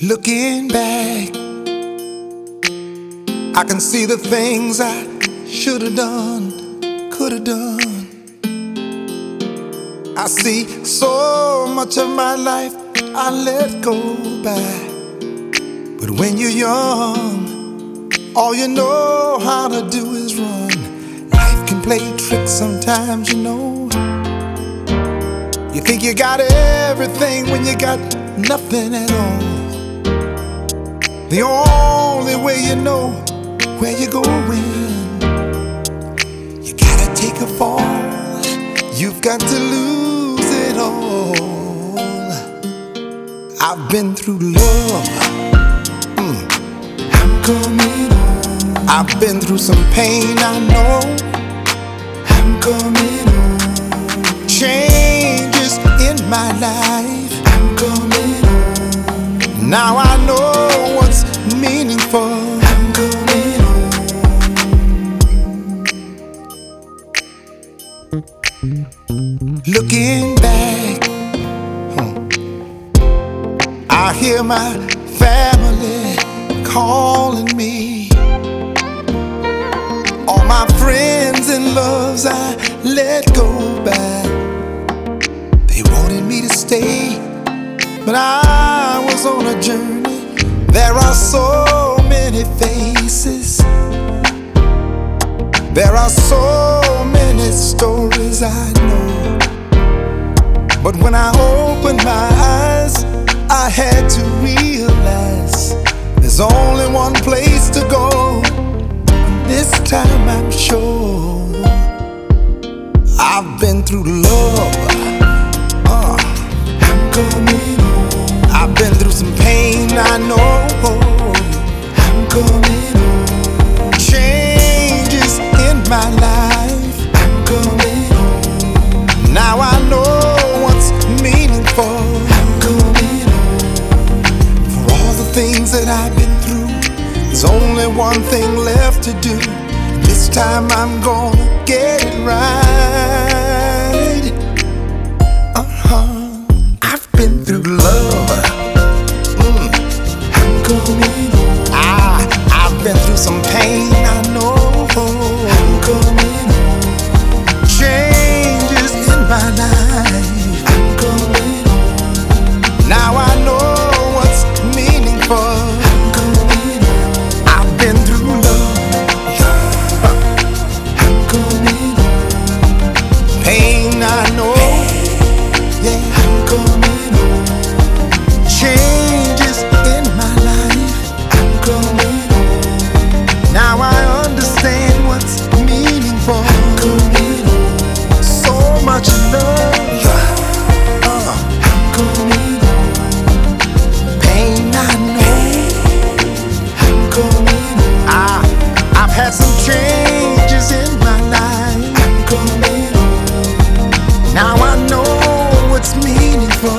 Looking back, I can see the things I should have done, could have done. I see so much of my life I let go by. But when you're young, all you know how to do is run. Life can play tricks sometimes, you know. You think you got everything when you got nothing at all. The only way you know where you're going, you gotta take a fall. You've got to lose it all. I've been through love. Mm. I'm coming home. I've been through some pain, I know. I'm coming home. Changes in my life. I'm coming home. Now I know Looking back, I hear my family calling me. All my friends and loves I let go back. They wanted me to stay, but I was on a journey. There are so many faces. There are so stories I know. But when I opened my eyes, I had to realize there's only one place to go. This time I'm sure I've been through love. Uh, I'm coming home. I've been through some pain, I know. Things that I've been through, there's only one thing left to do. This time I'm gonna get it right. what's meaningful.